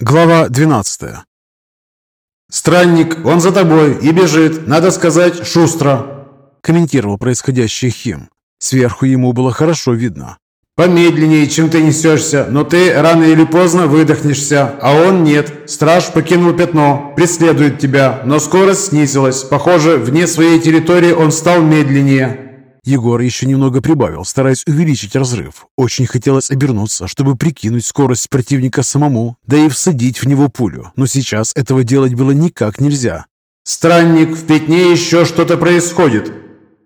Глава 12 «Странник, он за тобой и бежит, надо сказать, шустро», комментировал происходящее Хим. Сверху ему было хорошо видно. «Помедленнее, чем ты несешься, но ты рано или поздно выдохнешься, а он нет. Страж покинул пятно, преследует тебя, но скорость снизилась. Похоже, вне своей территории он стал медленнее». Егор еще немного прибавил, стараясь увеличить разрыв. Очень хотелось обернуться, чтобы прикинуть скорость противника самому, да и всадить в него пулю, но сейчас этого делать было никак нельзя. «Странник, в пятне еще что-то происходит»,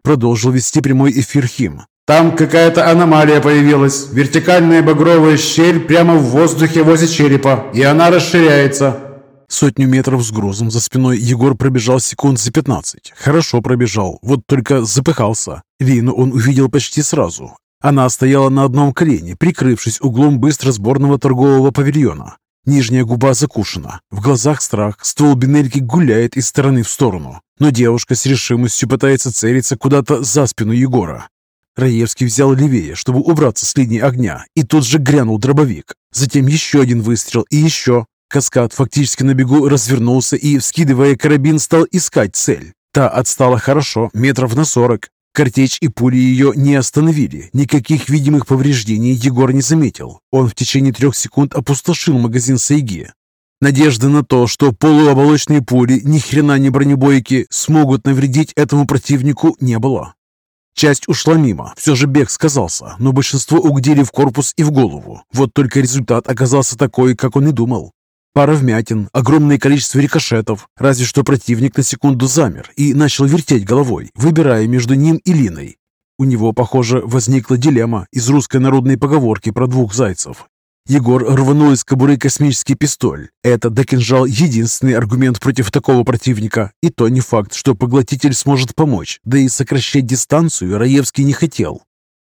продолжил вести прямой эфир Хим. «Там какая-то аномалия появилась, вертикальная багровая щель прямо в воздухе возле черепа, и она расширяется». Сотню метров с грузом за спиной Егор пробежал секунд за 15. Хорошо пробежал, вот только запыхался. Лину он увидел почти сразу. Она стояла на одном колене, прикрывшись углом быстросборного торгового павильона. Нижняя губа закушена, в глазах страх, ствол бинельки гуляет из стороны в сторону. Но девушка с решимостью пытается целиться куда-то за спину Егора. Раевский взял левее, чтобы убраться с линии огня, и тут же грянул дробовик. Затем еще один выстрел и еще. Каскад фактически на бегу развернулся и, вскидывая карабин, стал искать цель. Та отстала хорошо, метров на сорок. Картечь и пули ее не остановили. Никаких видимых повреждений Егор не заметил. Он в течение трех секунд опустошил магазин Сайги. Надежды на то, что полуоболочные пули, ни хрена не бронебойки, смогут навредить этому противнику, не было. Часть ушла мимо, все же бег сказался, но большинство угодили в корпус и в голову. Вот только результат оказался такой, как он и думал. Пара вмятин, огромное количество рикошетов, разве что противник на секунду замер и начал вертеть головой, выбирая между ним и Линой. У него, похоже, возникла дилемма из русской народной поговорки про двух зайцев. Егор рванул из кобуры космический пистоль. Это до кинжал единственный аргумент против такого противника. И то не факт, что поглотитель сможет помочь. Да и сокращать дистанцию Раевский не хотел.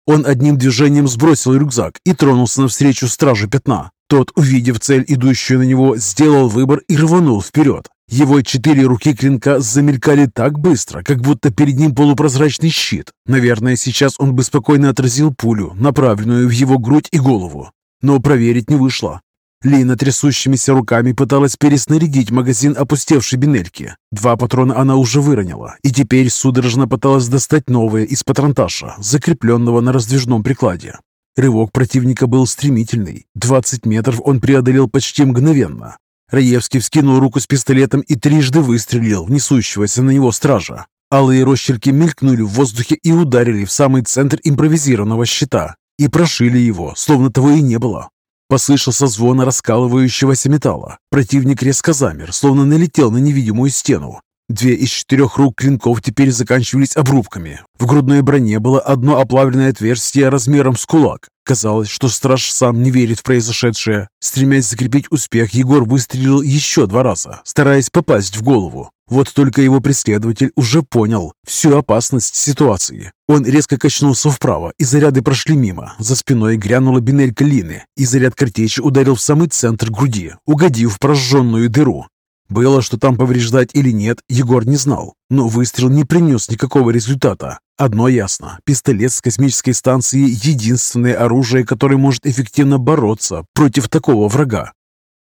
Он одним движением сбросил рюкзак и тронулся навстречу стражу пятна. Тот, увидев цель, идущую на него, сделал выбор и рванул вперед. Его четыре руки клинка замелькали так быстро, как будто перед ним полупрозрачный щит. Наверное, сейчас он бы спокойно отразил пулю, направленную в его грудь и голову. Но проверить не вышло. Лина трясущимися руками пыталась переснарядить магазин опустевшей бинельки. Два патрона она уже выронила, и теперь судорожно пыталась достать новые из патронташа, закрепленного на раздвижном прикладе. Рывок противника был стремительный. 20 метров он преодолел почти мгновенно. Раевский вскинул руку с пистолетом и трижды выстрелил в несущегося на него стража. Алые росчерки мелькнули в воздухе и ударили в самый центр импровизированного щита и прошили его, словно того и не было. Послышался звон раскалывающегося металла. Противник резко замер, словно налетел на невидимую стену. Две из четырех рук клинков теперь заканчивались обрубками. В грудной броне было одно оплавленное отверстие размером с кулак. Казалось, что страж сам не верит в произошедшее. Стремясь закрепить успех, Егор выстрелил еще два раза, стараясь попасть в голову. Вот только его преследователь уже понял всю опасность ситуации. Он резко качнулся вправо, и заряды прошли мимо. За спиной грянула бинелька Лины, и заряд картечи ударил в самый центр груди, угодив в прожженную дыру. Было что там повреждать или нет, Егор не знал, но выстрел не принес никакого результата. Одно ясно – пистолет с космической станции – единственное оружие, которое может эффективно бороться против такого врага.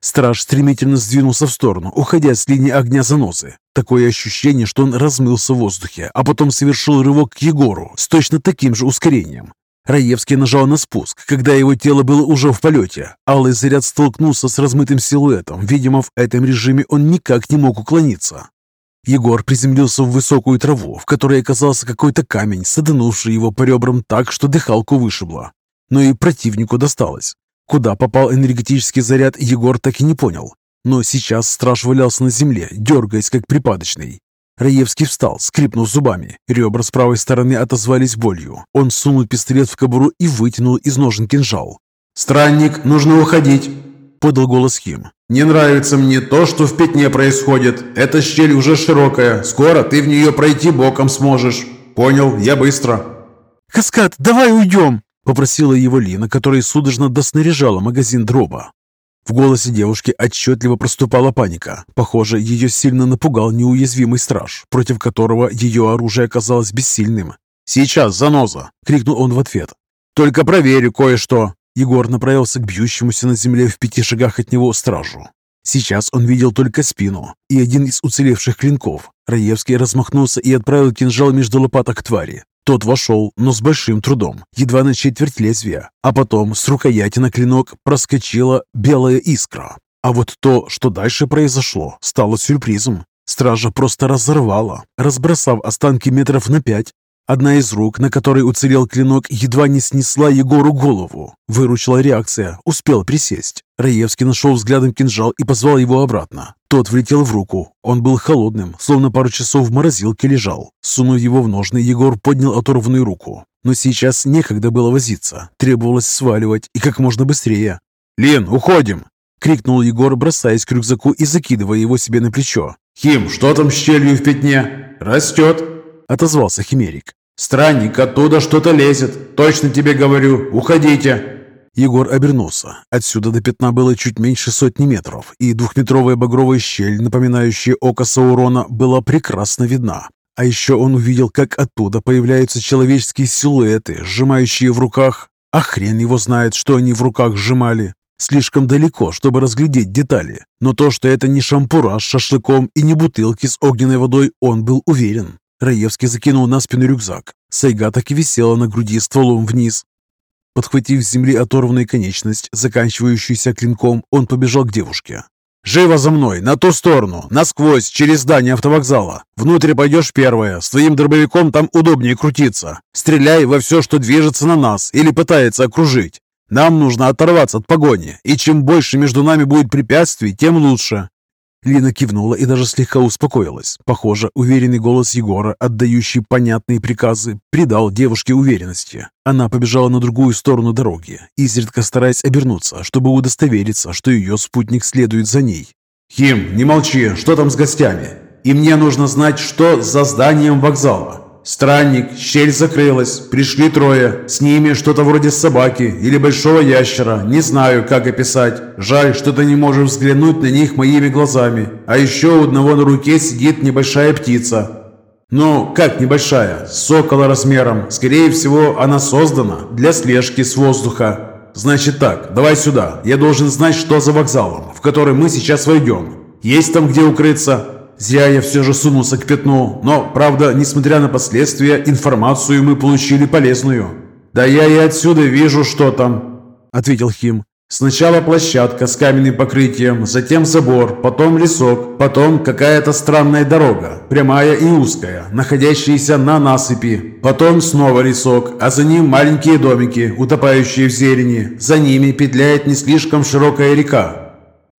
Страж стремительно сдвинулся в сторону, уходя с линии огня заносы. Такое ощущение, что он размылся в воздухе, а потом совершил рывок к Егору с точно таким же ускорением. Раевский нажал на спуск, когда его тело было уже в полете. Алый заряд столкнулся с размытым силуэтом. Видимо, в этом режиме он никак не мог уклониться. Егор приземлился в высокую траву, в которой оказался какой-то камень, саданувший его по ребрам так, что дыхалку вышибло. Но и противнику досталось. Куда попал энергетический заряд, Егор так и не понял. Но сейчас страж валялся на земле, дергаясь как припадочный. Раевский встал, скрипнув зубами. Ребра с правой стороны отозвались болью. Он сунул пистолет в кобуру и вытянул из ножен кинжал. «Странник, нужно уходить!» – подал голос Хим. «Не нравится мне то, что в пятне происходит. Эта щель уже широкая. Скоро ты в нее пройти боком сможешь. Понял, я быстро». «Каскад, давай уйдем!» – попросила его Лина, которая судорожно доснаряжала магазин дроба. В голосе девушки отчетливо проступала паника. Похоже, ее сильно напугал неуязвимый страж, против которого ее оружие оказалось бессильным. «Сейчас, заноза!» — крикнул он в ответ. «Только проверю кое-что!» Егор направился к бьющемуся на земле в пяти шагах от него стражу. Сейчас он видел только спину и один из уцелевших клинков. Раевский размахнулся и отправил кинжал между лопаток твари. Тот вошел, но с большим трудом, едва на четверть лезвия, а потом с рукояти на клинок проскочила белая искра. А вот то, что дальше произошло, стало сюрпризом. Стража просто разорвала, разбросав останки метров на пять. Одна из рук, на которой уцелел клинок, едва не снесла Егору голову. Выручила реакция, успел присесть. Раевский нашел взглядом кинжал и позвал его обратно. Тот влетел в руку. Он был холодным, словно пару часов в морозилке лежал. Сунув его в ножны, Егор поднял оторванную руку. Но сейчас некогда было возиться. Требовалось сваливать и как можно быстрее. «Лин, уходим!» — крикнул Егор, бросаясь к рюкзаку и закидывая его себе на плечо. «Хим, что там с щелью в пятне?» «Растет!» — отозвался Химерик. «Странник, оттуда что-то лезет. Точно тебе говорю, уходите!» Егор обернулся. Отсюда до пятна было чуть меньше сотни метров, и двухметровая багровая щель, напоминающая око Саурона, была прекрасно видна. А еще он увидел, как оттуда появляются человеческие силуэты, сжимающие в руках... А хрен его знает, что они в руках сжимали. Слишком далеко, чтобы разглядеть детали. Но то, что это не шампура с шашлыком и не бутылки с огненной водой, он был уверен. Раевский закинул на спину рюкзак. Сайга так и висела на груди стволом вниз. Подхватив с земли оторванную конечность, заканчивающуюся клинком, он побежал к девушке. «Живо за мной, на ту сторону, насквозь, через здание автовокзала. Внутрь пойдешь первая, с твоим дробовиком там удобнее крутиться. Стреляй во все, что движется на нас или пытается окружить. Нам нужно оторваться от погони, и чем больше между нами будет препятствий, тем лучше». Лина кивнула и даже слегка успокоилась. Похоже, уверенный голос Егора, отдающий понятные приказы, придал девушке уверенности. Она побежала на другую сторону дороги, изредка стараясь обернуться, чтобы удостовериться, что ее спутник следует за ней. «Хим, не молчи, что там с гостями? И мне нужно знать, что за зданием вокзала. Странник, щель закрылась, пришли трое. С ними что-то вроде собаки или большого ящера. Не знаю, как описать. Жаль, что ты не можешь взглянуть на них моими глазами. А еще у одного на руке сидит небольшая птица. Ну, как небольшая? Сокола размером. Скорее всего, она создана для слежки с воздуха. Значит так, давай сюда. Я должен знать, что за вокзалом, в который мы сейчас войдем. Есть там где укрыться? Зря я все же сунулся к пятну, но, правда, несмотря на последствия, информацию мы получили полезную. «Да я и отсюда вижу, что там», — ответил Хим. «Сначала площадка с каменным покрытием, затем забор, потом лесок, потом какая-то странная дорога, прямая и узкая, находящаяся на насыпи, потом снова лесок, а за ним маленькие домики, утопающие в зелени, за ними петляет не слишком широкая река,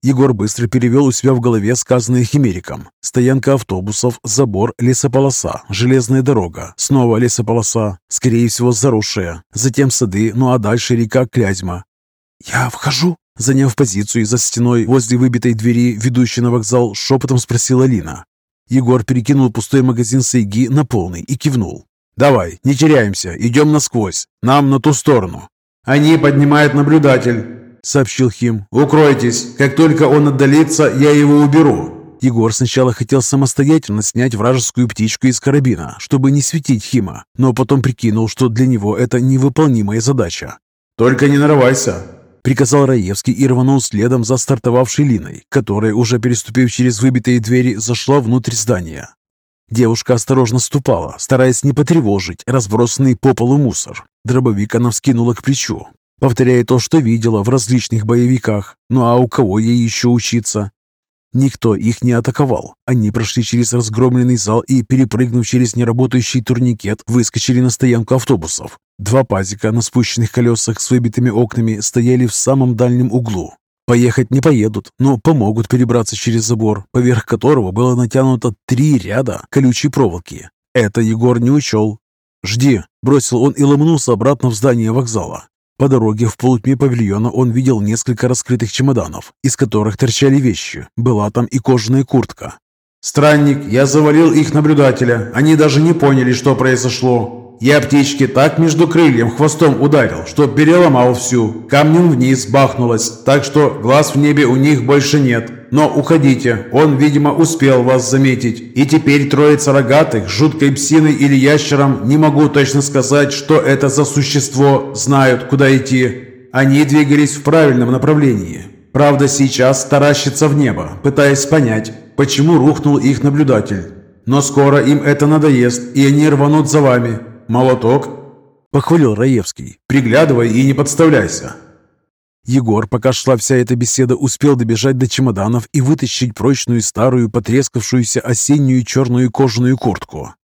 Егор быстро перевел у себя в голове сказанное химериком. Стоянка автобусов, забор, лесополоса, железная дорога, снова лесополоса, скорее всего заросшая, затем сады, ну а дальше река Клязьма. «Я вхожу?» Заняв позицию за стеной возле выбитой двери, ведущей на вокзал, шепотом спросила Лина. Егор перекинул пустой магазин Сайги на полный и кивнул. «Давай, не теряемся, идем насквозь, нам на ту сторону». «Они поднимают наблюдатель», сообщил Хим. «Укройтесь. Как только он отдалится, я его уберу». Егор сначала хотел самостоятельно снять вражескую птичку из карабина, чтобы не светить Хима, но потом прикинул, что для него это невыполнимая задача. «Только не нарывайся», — приказал Раевский и рванул следом за стартовавшей Линой, которая, уже переступив через выбитые двери, зашла внутрь здания. Девушка осторожно ступала, стараясь не потревожить разбросанный по полу мусор. Дробовик она вскинула к плечу, повторяя то, что видела в различных боевиках. Ну а у кого ей еще учиться? Никто их не атаковал. Они прошли через разгромленный зал и, перепрыгнув через неработающий турникет, выскочили на стоянку автобусов. Два пазика на спущенных колесах с выбитыми окнами стояли в самом дальнем углу. Поехать не поедут, но помогут перебраться через забор, поверх которого было натянуто три ряда колючей проволоки. Это Егор не учел. «Жди!» – бросил он и ломнулся обратно в здание вокзала. По дороге в полутьме павильона он видел несколько раскрытых чемоданов, из которых торчали вещи. Была там и кожаная куртка. «Странник, я завалил их наблюдателя. Они даже не поняли, что произошло. Я птички так между крыльем хвостом ударил, что переломал всю. Камнем вниз бахнулось, так что глаз в небе у них больше нет. Но уходите, он, видимо, успел вас заметить. И теперь троица рогатых, жуткой псиной или ящером, не могу точно сказать, что это за существо, знают, куда идти. Они двигались в правильном направлении. Правда, сейчас таращится в небо, пытаясь понять, почему рухнул их наблюдатель. Но скоро им это надоест, и они рванут за вами. Молоток?» Похвалил Раевский. «Приглядывай и не подставляйся». Егор, пока шла вся эта беседа, успел добежать до чемоданов и вытащить прочную старую, потрескавшуюся осеннюю черную кожаную куртку.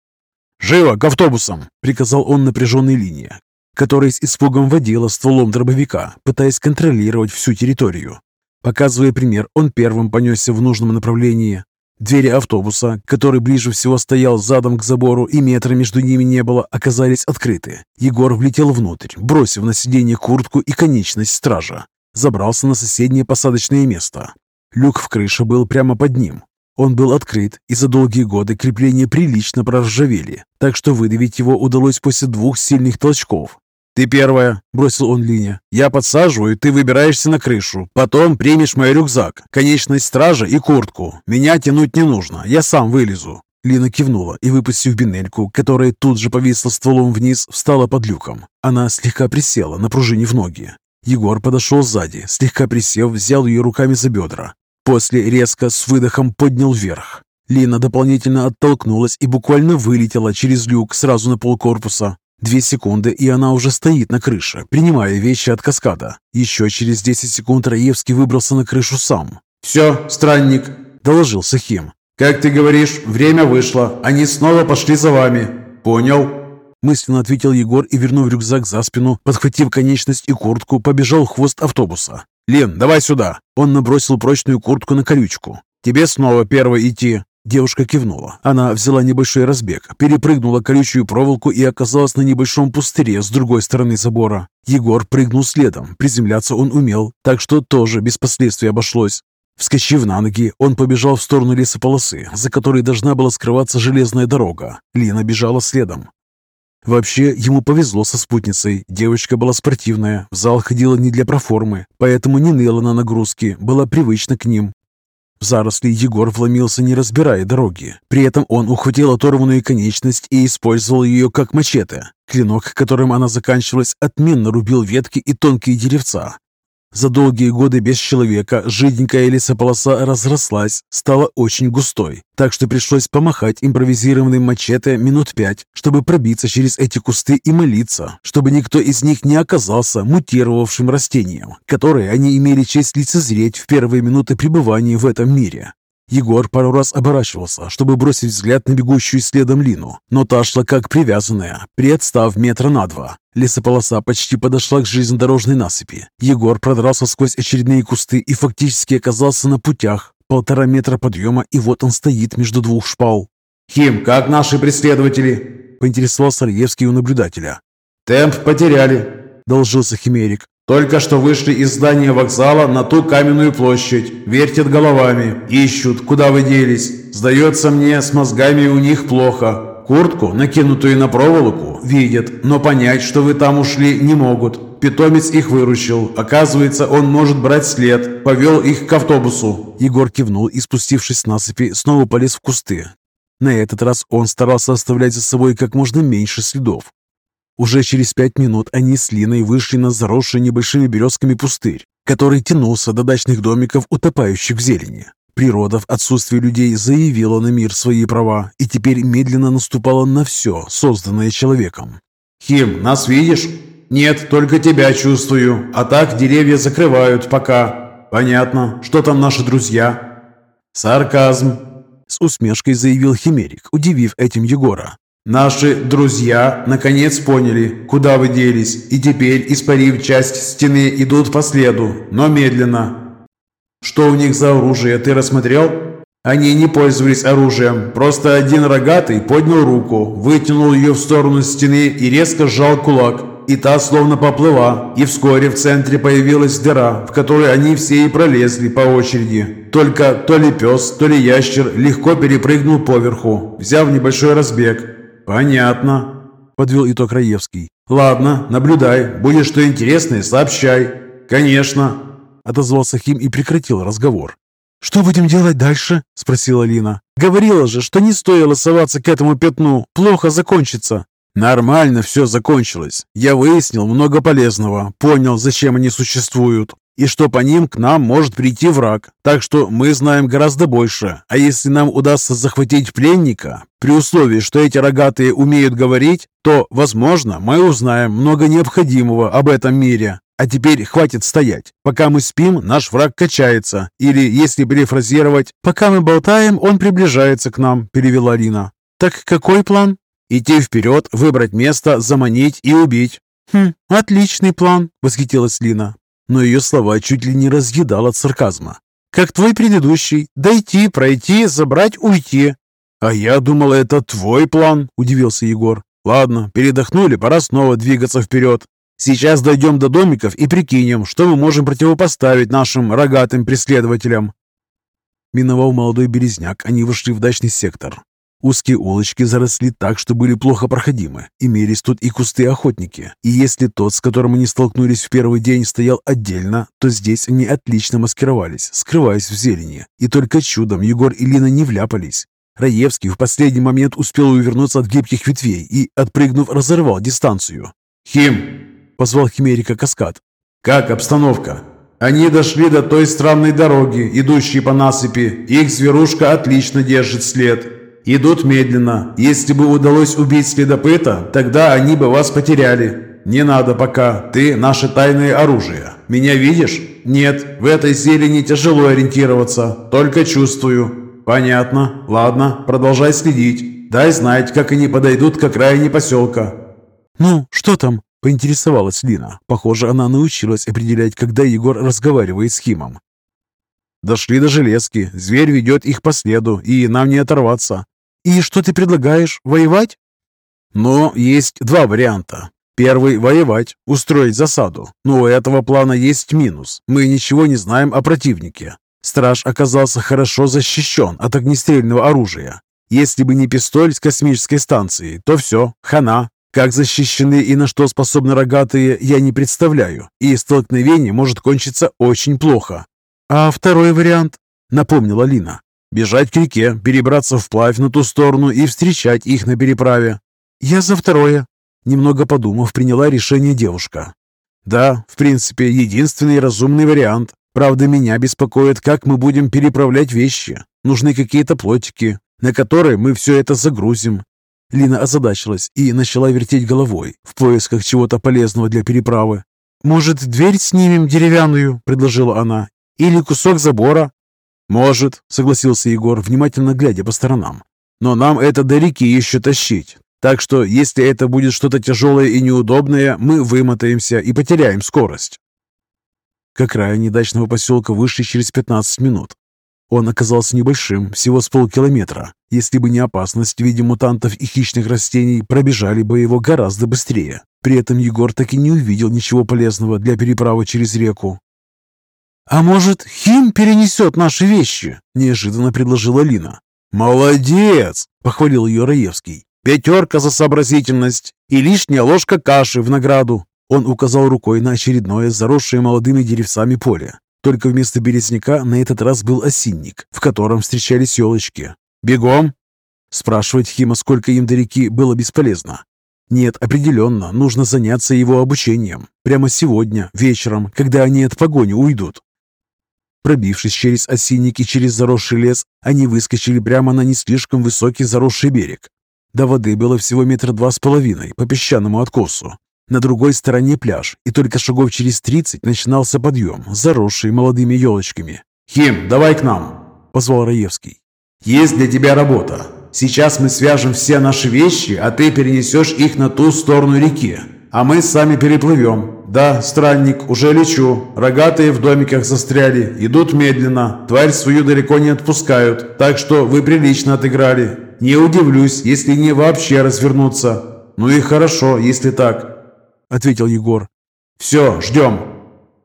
«Живо, к автобусам!» – приказал он напряженной линии, которая с испугом водила стволом дробовика, пытаясь контролировать всю территорию. Показывая пример, он первым понесся в нужном направлении. Двери автобуса, который ближе всего стоял задом к забору и метра между ними не было, оказались открыты. Егор влетел внутрь, бросив на сиденье куртку и конечность стража. Забрался на соседнее посадочное место. Люк в крыше был прямо под ним. Он был открыт, и за долгие годы крепления прилично проржавели, так что выдавить его удалось после двух сильных толчков. «Ты первая», — бросил он Лине. «Я подсаживаю, ты выбираешься на крышу. Потом примешь мой рюкзак, конечность стража и куртку. Меня тянуть не нужно, я сам вылезу». Лина кивнула и, выпустив бинельку, которая тут же повисла стволом вниз, встала под люком. Она слегка присела, напружинив ноги. Егор подошел сзади, слегка присев, взял ее руками за бедра. После резко с выдохом поднял вверх. Лина дополнительно оттолкнулась и буквально вылетела через люк сразу на полкорпуса. Две секунды, и она уже стоит на крыше, принимая вещи от каскада. Еще через 10 секунд Раевский выбрался на крышу сам. «Все, странник», – доложился Хим. «Как ты говоришь, время вышло. Они снова пошли за вами. Понял?» Мысленно ответил Егор и, вернув рюкзак за спину, подхватив конечность и куртку, побежал в хвост автобуса. «Лен, давай сюда!» Он набросил прочную куртку на колючку. «Тебе снова первой идти!» Девушка кивнула. Она взяла небольшой разбег, перепрыгнула колючую проволоку и оказалась на небольшом пустыре с другой стороны забора. Егор прыгнул следом. Приземляться он умел, так что тоже без последствий обошлось. Вскочив на ноги, он побежал в сторону лесополосы, за которой должна была скрываться железная дорога. Лина бежала следом. Вообще, ему повезло со спутницей. Девочка была спортивная, в зал ходила не для проформы, поэтому не ныла на нагрузки, была привычна к ним. В заросли Егор вломился, не разбирая дороги. При этом он ухватил оторванную конечность и использовал ее как мачете. Клинок, которым она заканчивалась, отменно рубил ветки и тонкие деревца. За долгие годы без человека жиденькая лесополоса разрослась, стала очень густой, так что пришлось помахать импровизированным мачете минут пять, чтобы пробиться через эти кусты и молиться, чтобы никто из них не оказался мутировавшим растением, которое они имели честь лицезреть в первые минуты пребывания в этом мире. Егор пару раз оборачивался, чтобы бросить взгляд на бегущую следом Лину, но та шла как привязанная, приотстав метра на два. Лесополоса почти подошла к железнодорожной насыпи. Егор продрался сквозь очередные кусты и фактически оказался на путях. Полтора метра подъема, и вот он стоит между двух шпал. «Хим, как наши преследователи?» – поинтересовался Рьевский у наблюдателя. «Темп потеряли», – должился Химерик. Только что вышли из здания вокзала на ту каменную площадь. Вертят головами. Ищут, куда вы делись. Сдается мне, с мозгами у них плохо. Куртку, накинутую на проволоку, видят, но понять, что вы там ушли, не могут. Питомец их выручил. Оказывается, он может брать след. Повел их к автобусу. Егор кивнул и, спустившись с насыпи, снова полез в кусты. На этот раз он старался оставлять за собой как можно меньше следов. Уже через пять минут они с Линой вышли на заросший небольшими березками пустырь, который тянулся до дачных домиков, утопающих в зелени. Природа в отсутствии людей заявила на мир свои права и теперь медленно наступала на все, созданное человеком. «Хим, нас видишь?» «Нет, только тебя чувствую. А так деревья закрывают пока». «Понятно. Что там наши друзья?» «Сарказм», — с усмешкой заявил Химерик, удивив этим Егора. Наши друзья наконец поняли, куда вы делись, и теперь, испарив часть стены, идут по следу, но медленно. Что у них за оружие, ты рассмотрел? Они не пользовались оружием, просто один рогатый поднял руку, вытянул ее в сторону стены и резко сжал кулак, и та словно поплыла, и вскоре в центре появилась дыра, в которой они все и пролезли по очереди. Только то ли пес, то ли ящер легко перепрыгнул поверху, взяв небольшой разбег, «Понятно», – подвел итог Раевский. «Ладно, наблюдай. Будет что интересное, сообщай». «Конечно», – отозвался Хим и прекратил разговор. «Что будем делать дальше?» – спросила Лина. «Говорила же, что не стоило соваться к этому пятну. Плохо закончится». «Нормально все закончилось. Я выяснил много полезного, понял, зачем они существуют. И что по ним к нам может прийти враг. Так что мы знаем гораздо больше. А если нам удастся захватить пленника, при условии, что эти рогатые умеют говорить, то, возможно, мы узнаем много необходимого об этом мире. А теперь хватит стоять. Пока мы спим, наш враг качается. Или, если перефразировать, «Пока мы болтаем, он приближается к нам», – перевела Лина. «Так какой план?» «Идти вперед, выбрать место, заманить и убить». «Хм, отличный план», – восхитилась Лина. Но ее слова чуть ли не разъедал от сарказма. «Как твой предыдущий. Дойти, пройти, забрать, уйти». «А я думал, это твой план», – удивился Егор. «Ладно, передохнули, пора снова двигаться вперед. Сейчас дойдем до домиков и прикинем, что мы можем противопоставить нашим рогатым преследователям. Миновал молодой березняк, они вошли в дачный сектор. Узкие улочки заросли так, что были плохо проходимы. Имелись тут и кусты-охотники. И если тот, с которым они столкнулись в первый день, стоял отдельно, то здесь они отлично маскировались, скрываясь в зелени. И только чудом Егор и Лина не вляпались. Раевский в последний момент успел увернуться от гибких ветвей и, отпрыгнув, разорвал дистанцию. «Хим, позвал Химерика Каскад. «Как обстановка?» «Они дошли до той странной дороги, идущей по насыпи. Их зверушка отлично держит след. Идут медленно. Если бы удалось убить следопыта, тогда они бы вас потеряли. Не надо пока. Ты наше тайное оружие. Меня видишь? Нет, в этой зелени тяжело ориентироваться. Только чувствую. Понятно. Ладно, продолжай следить. Дай знать, как они подойдут к окраине поселка». «Ну, что там?» Поинтересовалась Лина. Похоже, она научилась определять, когда Егор разговаривает с Химом. «Дошли до железки. Зверь ведет их по следу, и нам не оторваться». «И что ты предлагаешь? Воевать?» «Но есть два варианта. Первый – воевать, устроить засаду. Но у этого плана есть минус. Мы ничего не знаем о противнике. Страж оказался хорошо защищен от огнестрельного оружия. Если бы не пистоль с космической станции, то все, хана. Как защищены и на что способны рогатые, я не представляю, и столкновение может кончиться очень плохо. А второй вариант, напомнила Лина, бежать к реке, перебраться вплавь на ту сторону и встречать их на переправе. Я за второе. Немного подумав, приняла решение девушка. Да, в принципе, единственный разумный вариант. Правда, меня беспокоит, как мы будем переправлять вещи. Нужны какие-то плотики, на которые мы все это загрузим. Лина озадачилась и начала вертеть головой в поисках чего-то полезного для переправы. «Может, дверь снимем деревянную?» – предложила она. «Или кусок забора?» «Может», – согласился Егор, внимательно глядя по сторонам. «Но нам это до реки еще тащить. Так что, если это будет что-то тяжелое и неудобное, мы вымотаемся и потеряем скорость». К окраине дачного поселка вышли через 15 минут. Он оказался небольшим, всего с полкилометра. Если бы не опасность в виде мутантов и хищных растений, пробежали бы его гораздо быстрее. При этом Егор так и не увидел ничего полезного для переправы через реку. «А может, Хим перенесет наши вещи?» – неожиданно предложила Лина. «Молодец!» – похвалил ее Раевский. «Пятерка за сообразительность и лишняя ложка каши в награду!» Он указал рукой на очередное заросшее молодыми деревцами поле. Только вместо березняка на этот раз был осинник, в котором встречались елочки. «Бегом!» Спрашивать Хима, сколько им до реки, было бесполезно. Нет, определенно, нужно заняться его обучением. Прямо сегодня, вечером, когда они от погони уйдут. Пробившись через осинник и через заросший лес, они выскочили прямо на не слишком высокий заросший берег. До воды было всего метра два с половиной по песчаному откосу. На другой стороне пляж, и только шагов через тридцать начинался подъем, заросший молодыми елочками. «Хим, давай к нам!» – позвал Раевский. «Есть для тебя работа. Сейчас мы свяжем все наши вещи, а ты перенесешь их на ту сторону реки, а мы сами переплывем. Да, странник, уже лечу. Рогатые в домиках застряли, идут медленно, тварь свою далеко не отпускают, так что вы прилично отыграли. Не удивлюсь, если не вообще развернуться. Ну и хорошо, если так ответил Егор. «Все, ждем».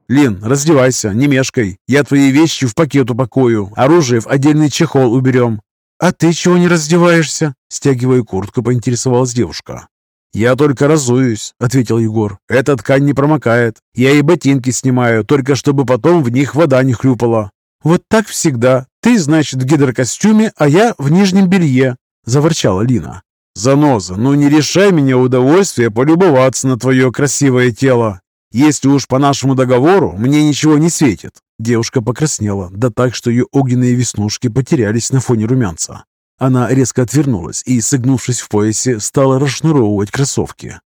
«Лин, раздевайся, не мешкай. Я твои вещи в пакет упакую, оружие в отдельный чехол уберем». «А ты чего не раздеваешься?» Стягивая куртку, поинтересовалась девушка. «Я только разуюсь», — ответил Егор. «Эта ткань не промокает. Я и ботинки снимаю, только чтобы потом в них вода не хлюпала». «Вот так всегда. Ты, значит, в гидрокостюме, а я в нижнем белье», — заворчала Лина. «Заноза, ну не решай меня удовольствие полюбоваться на твое красивое тело. Если уж по нашему договору, мне ничего не светит». Девушка покраснела, да так, что ее огненные веснушки потерялись на фоне румянца. Она резко отвернулась и, согнувшись в поясе, стала расшнуровывать кроссовки.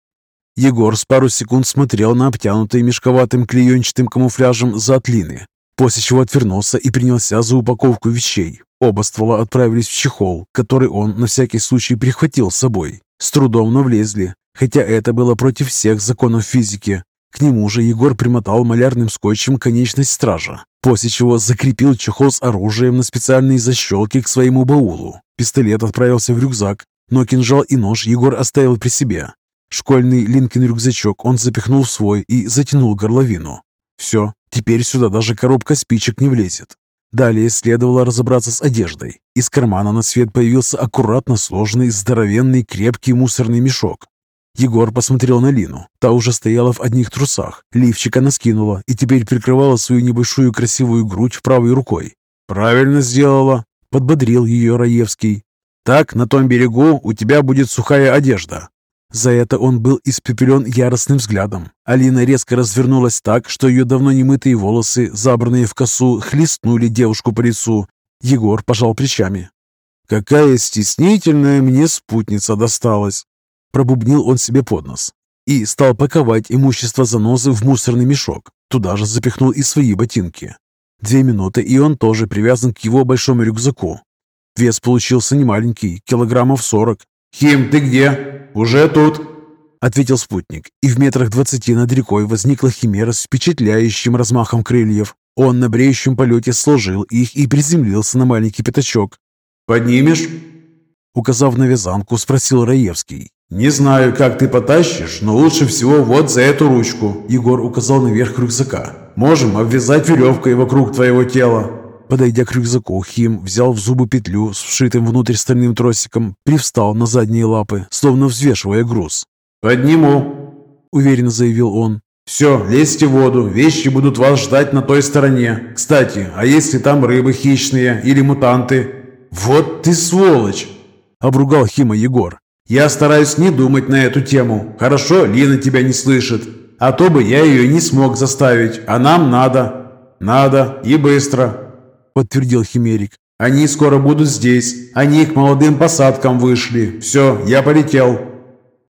Егор с пару секунд смотрел на обтянутые мешковатым клеенчатым камуфляжем затлины, после чего отвернулся и принялся за упаковку вещей. Оба ствола отправились в чехол, который он на всякий случай прихватил с собой. С трудом, но влезли, хотя это было против всех законов физики. К нему же Егор примотал малярным скотчем конечность стража, после чего закрепил чехол с оружием на специальные защелки к своему баулу. Пистолет отправился в рюкзак, но кинжал и нож Егор оставил при себе. Школьный Линкин рюкзачок он запихнул в свой и затянул горловину. Все, теперь сюда даже коробка спичек не влезет. Далее следовало разобраться с одеждой. Из кармана на свет появился аккуратно сложенный, здоровенный, крепкий мусорный мешок. Егор посмотрел на Лину. Та уже стояла в одних трусах. Лифчик она скинула и теперь прикрывала свою небольшую красивую грудь правой рукой. «Правильно сделала», — подбодрил ее Раевский. «Так, на том берегу у тебя будет сухая одежда. За это он был испепелен яростным взглядом. Алина резко развернулась так, что ее давно немытые волосы, забранные в косу, хлестнули девушку по лицу. Егор пожал плечами. «Какая стеснительная мне спутница досталась!» Пробубнил он себе под нос и стал паковать имущество занозы в мусорный мешок. Туда же запихнул и свои ботинки. Две минуты, и он тоже привязан к его большому рюкзаку. Вес получился немаленький, килограммов сорок. «Хим, ты где?» «Уже тут», — ответил спутник, и в метрах двадцати над рекой возникла химера с впечатляющим размахом крыльев. Он на бреющем полете сложил их и приземлился на маленький пятачок. «Поднимешь?» Указав на вязанку, спросил Раевский. «Не знаю, как ты потащишь, но лучше всего вот за эту ручку», Егор указал наверх рюкзака. «Можем обвязать веревкой вокруг твоего тела». Подойдя к рюкзаку, Хим взял в зубы петлю с вшитым внутрь стальным тросиком, привстал на задние лапы, словно взвешивая груз. «Подниму», — уверенно заявил он. «Все, лезьте в воду, вещи будут вас ждать на той стороне. Кстати, а если там рыбы хищные или мутанты?» «Вот ты сволочь!» — обругал Хима Егор. «Я стараюсь не думать на эту тему. Хорошо, Лина тебя не слышит. А то бы я ее не смог заставить, а нам надо. Надо и быстро подтвердил Химерик. «Они скоро будут здесь. Они к молодым посадкам вышли. Все, я полетел».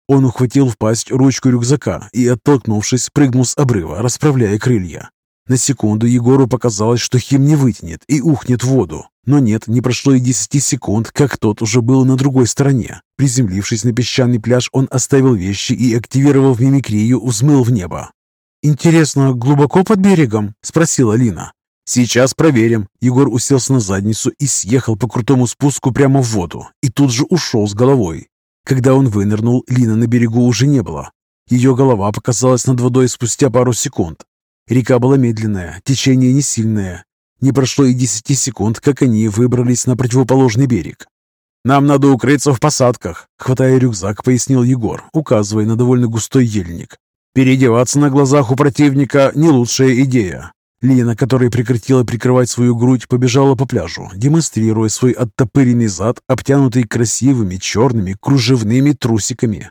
Он ухватил в пасть ручку рюкзака и, оттолкнувшись, прыгнул с обрыва, расправляя крылья. На секунду Егору показалось, что Хим не вытянет и ухнет в воду. Но нет, не прошло и десяти секунд, как тот уже был на другой стороне. Приземлившись на песчаный пляж, он оставил вещи и, активировав мимикрию, взмыл в небо. «Интересно, глубоко под берегом?» – спросила Лина. «Сейчас проверим». Егор уселся на задницу и съехал по крутому спуску прямо в воду. И тут же ушел с головой. Когда он вынырнул, Лина на берегу уже не было. Ее голова показалась над водой спустя пару секунд. Река была медленная, течение не сильное. Не прошло и десяти секунд, как они выбрались на противоположный берег. «Нам надо укрыться в посадках», — хватая рюкзак, пояснил Егор, указывая на довольно густой ельник. «Переодеваться на глазах у противника — не лучшая идея. Лина, которая прекратила прикрывать свою грудь, побежала по пляжу, демонстрируя свой оттопыренный зад, обтянутый красивыми черными кружевными трусиками.